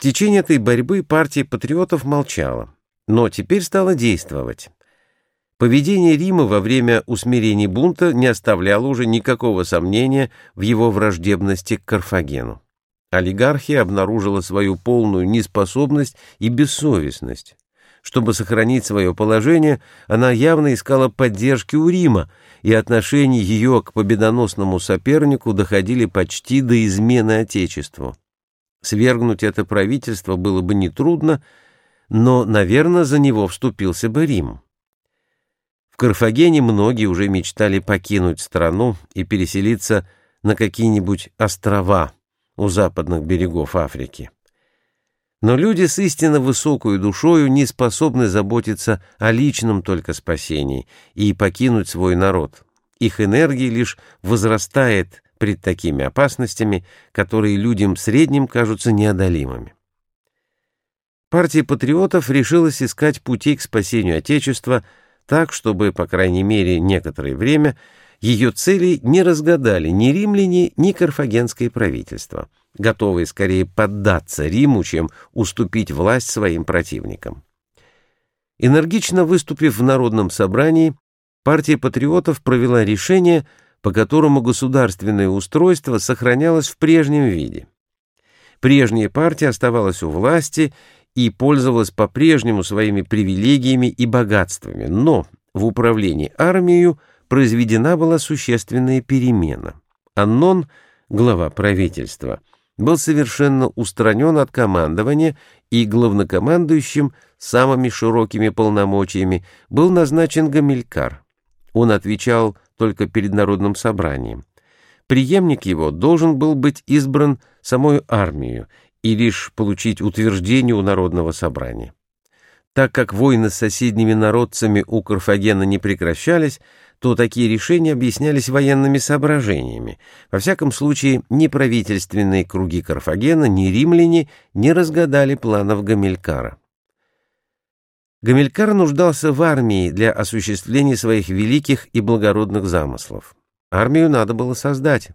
В течение этой борьбы партия патриотов молчала, но теперь стала действовать. Поведение Рима во время усмирений бунта не оставляло уже никакого сомнения в его враждебности к Карфагену. Олигархия обнаружила свою полную неспособность и бессовестность. Чтобы сохранить свое положение, она явно искала поддержки у Рима, и отношения ее к победоносному сопернику доходили почти до измены Отечеству. Свергнуть это правительство было бы нетрудно, но, наверное, за него вступился бы Рим. В Карфагене многие уже мечтали покинуть страну и переселиться на какие-нибудь острова у западных берегов Африки. Но люди с истинно высокой душою не способны заботиться о личном только спасении и покинуть свой народ. Их энергия лишь возрастает пред такими опасностями, которые людям средним кажутся неодолимыми. Партия патриотов решилась искать пути к спасению Отечества так, чтобы, по крайней мере, некоторое время ее цели не разгадали ни римляне, ни карфагенское правительство, готовые скорее поддаться Риму, чем уступить власть своим противникам. Энергично выступив в Народном собрании, партия патриотов провела решение – по которому государственное устройство сохранялось в прежнем виде. Прежняя партия оставалась у власти и пользовалась по-прежнему своими привилегиями и богатствами, но в управлении армией произведена была существенная перемена. Аннон, глава правительства, был совершенно устранен от командования и главнокомандующим самыми широкими полномочиями был назначен Гамилькар. Он отвечал только перед народным собранием. Приемник его должен был быть избран самой армией и лишь получить утверждение у народного собрания. Так как войны с соседними народцами у Карфагена не прекращались, то такие решения объяснялись военными соображениями. Во всяком случае, ни правительственные круги Карфагена, ни римляне не разгадали планов Гамилькара. Гамилькар нуждался в армии для осуществления своих великих и благородных замыслов. Армию надо было создать,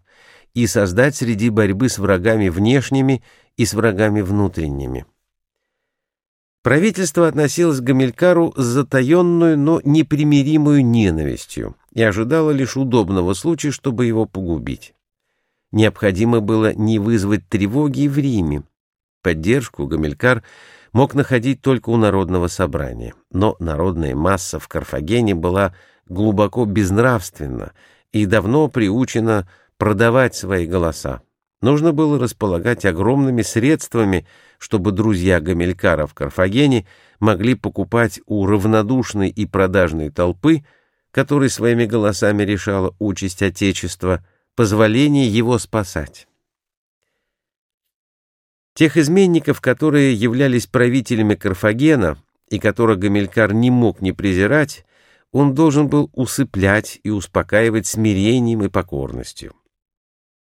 и создать среди борьбы с врагами внешними и с врагами внутренними. Правительство относилось к Гамилькару с затаенную, но непримиримую ненавистью и ожидало лишь удобного случая, чтобы его погубить. Необходимо было не вызвать тревоги в Риме. Поддержку Гамилькар мог находить только у народного собрания. Но народная масса в Карфагене была глубоко безнравственна и давно приучена продавать свои голоса. Нужно было располагать огромными средствами, чтобы друзья Гамилькара в Карфагене могли покупать у равнодушной и продажной толпы, которая своими голосами решала участь Отечества, позволение его спасать. Тех изменников, которые являлись правителями Карфагена и которых Гамилькар не мог не презирать, он должен был усыплять и успокаивать смирением и покорностью.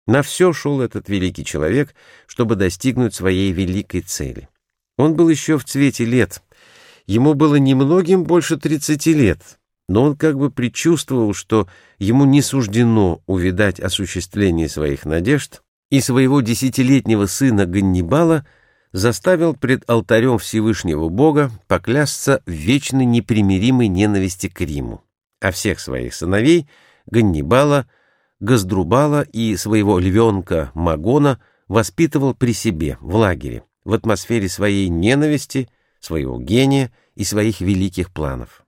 На все шел этот великий человек, чтобы достигнуть своей великой цели. Он был еще в цвете лет. Ему было немногим больше 30 лет, но он как бы предчувствовал, что ему не суждено увидать осуществление своих надежд, и своего десятилетнего сына Ганнибала заставил пред алтарем Всевышнего Бога поклясться в вечной непримиримой ненависти к Риму, а всех своих сыновей Ганнибала, Газдрубала и своего львенка Магона воспитывал при себе, в лагере, в атмосфере своей ненависти, своего гения и своих великих планов.